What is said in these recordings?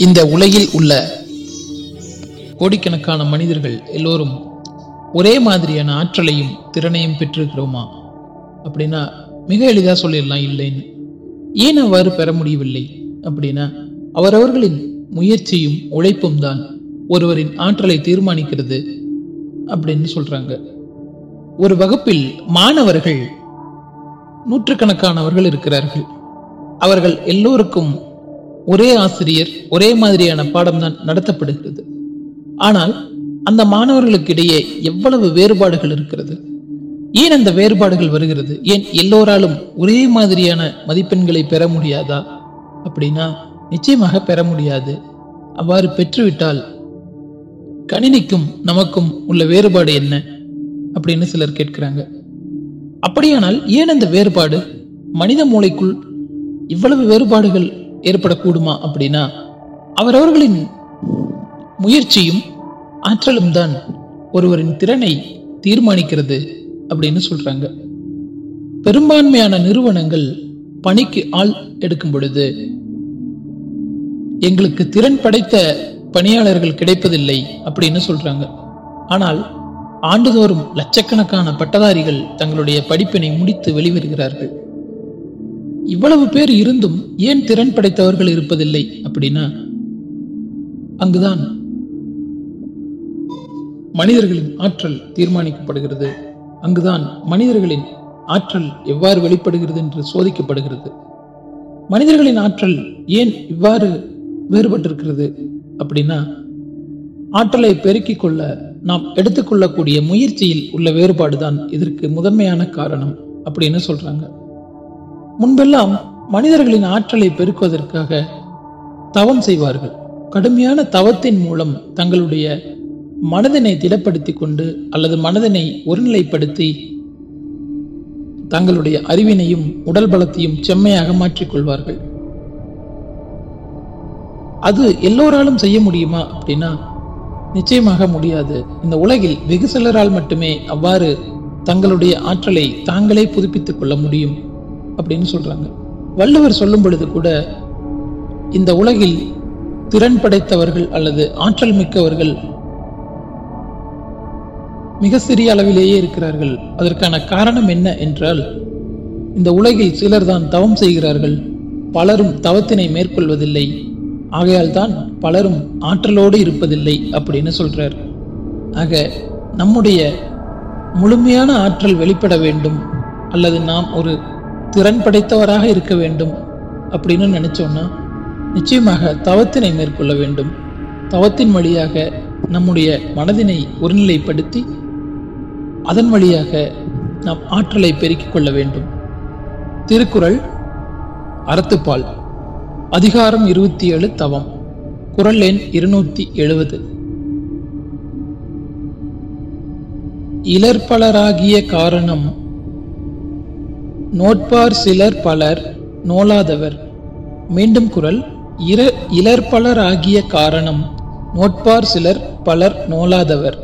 இந்த உலகில் உள்ள கோடிக்கணக்கான மனிதர்கள் எல்லோரும் ஒரே மாதிரியான ஆற்றலையும் திறனையும் பெற்றிருக்கிறோமா? அப்படின்னா மிக எளிதாக சொல்லிடலாம் இல்லைன்னு. ஏன் அவ்வாறு பெற முடியவில்லை? அப்படின்னா அவரவர்களின் முயற்சியும் உழைப்பும் தான் ஒருவரின் ஆற்றலை தீர்மானிக்கிறது அப்படின்னு சொல்றாங்க. ஒரு வகுப்பில் மாணவர்கள் நூற்றுக்கணக்கானவர்கள் இருக்கிறார்கள். அவர்கள் எல்லோருக்கும் ஒரே ஆசிரியர் ஒரே மாதிரியான பாடம்தான் நடத்தப்படுகிறது. ஆனால் அந்த மாணவர்களுக்கிடையே எவ்வளவு வேறுபாடுகள் இருக்கிறது? ஏன் அந்த வேறுபாடுகள் வருகிறது? ஏன் எல்லோராலும் ஒரே மாதிரியான மதிப்பெண்களை பெற முடியாதா? அப்படின்னா நிச்சயமாக பெற முடியாது. அவ்வாறு பெற்றுவிட்டால் கணினிக்கும் நமக்கும் உள்ள வேறுபாடு என்ன? அப்படின்னு சிலர் கேட்கிறாங்க. அப்படியானால் ஏன் அந்த வேறுபாடு? மனித மூளைக்குள் இவ்வளவு வேறுபாடுகள் ஏற்படக்கூடுமா அப்படின்னா அவரவர்களின் முயற்சியும் ஆற்றலும் தான் ஒருவரின் திறனை தீர்மானிக்கிறது அப்படின்னு சொல்றாங்க. பெரும்பான்மையான நிறுவனங்கள் பணிக்கு ஆள் எடுக்கும் பொழுது எங்களுக்கு திறன் படைத்த பணியாளர்கள் கிடைப்பதில்லை அப்படின்னு சொல்றாங்க. ஆனால் ஆண்டுதோறும் லட்சக்கணக்கான பட்டதாரிகள் தங்களுடைய படிப்பினை முடித்து வெளிவருகிறார்கள். இவ்வளவு பேர் இருந்தும் ஏன் திறன் படைத்தவர்கள் இருப்பதில்லை அப்படின்னா அங்குதான் மனிதர்களின் ஆற்றல் தீர்மானிக்கப்படுகிறது. அங்குதான் மனிதர்களின் ஆற்றல் எவ்வாறு வெளிப்படுகிறது என்று சோதிக்கப்படுகிறது. மனிதர்களின் ஆற்றல் ஏன் இவ்வாறு வேறுபட்டிருக்கிறது அப்படின்னா ஆற்றலை பெருக்கிக் கொள்ள நாம் எடுத்துக்கொள்ளக்கூடிய முயற்சியில் உள்ள வேறுபாடுதான் இதற்கு முதன்மையான காரணம் அப்படின்னு சொல்றாங்க. முன்பெல்லாம் மனிதர்களின் ஆற்றலை பெருக்குவதற்காக தவம் செய்வார்கள். கடுமையான தவத்தின் மூலம் தங்களுடைய மனதினை திடப்படுத்தி கொண்டு அல்லது மனதினை ஒருநிலைப்படுத்தி தங்களுடைய அறிவினையும் உடல் பலத்தையும் செம்மையாக மாற்றிக்கொள்வார்கள் அது எல்லோராலும் செய்ய முடியுமா அப்படின்னா நிச்சயமாக முடியாது. இந்த உலகில் வெகு சிலரால் மட்டுமே அவ்வாறு தங்களுடைய ஆற்றலை தாங்களே புதுப்பித்துக் கொள்ள முடியும். அப்படின்னு சொல்றாங்க. வள்ளுவர் சொல்லும் பொழுது கூட இந்த உலகில் திறன் படைத்தவர்கள் அல்லது ஆற்றல் மிக்கவர்கள் மிக சிறிய அளவிலேயே இருக்கிறார்கள். அதற்கான காரணம் என்ன என்றால் இந்த உலகில் சிலர் தான் தவம் செய்கிறார்கள். பலரும் தவத்தினை மேற்கொள்வதில்லை. ஆகையால் தான் பலரும் ஆற்றலோடு இருப்பதில்லை அப்படின்னு சொல்றார். ஆக நம்முடைய முழுமையான ஆற்றல் வெளிப்பட வேண்டும். அல்லது நாம் ஒரு திறன் படைத்தவராக இருக்க வேண்டும் அப்படின்னு நினச்சோன்னா நிச்சயமாக தவத்தினை மேற்கொள்ள வேண்டும். தவத்தின் வழியாக நம்முடைய மனதினை ஒருநிலைப்படுத்தி அதன் வழியாக நாம் ஆற்றலை பெருக்கிக் கொள்ள வேண்டும். திருக்குறள் அறத்துப்பால். அதிகாரம் இருபத்தி ஏழு தவம். குரல் எண் இருநூத்தி எழுபது இலர்பலராகிய காரணம் நோட்பார் சிலர் பலர் நோலாதவர். மீண்டும் குரல் இர இளர் பலர் ஆகிய காரணம் நோட்பார் சிலர் பலர் நோலாதவர்.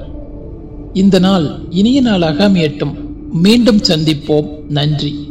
இந்த நாள் இனிய நாளாக அமையட்டும். மீண்டும் சந்திப்போம். நன்றி.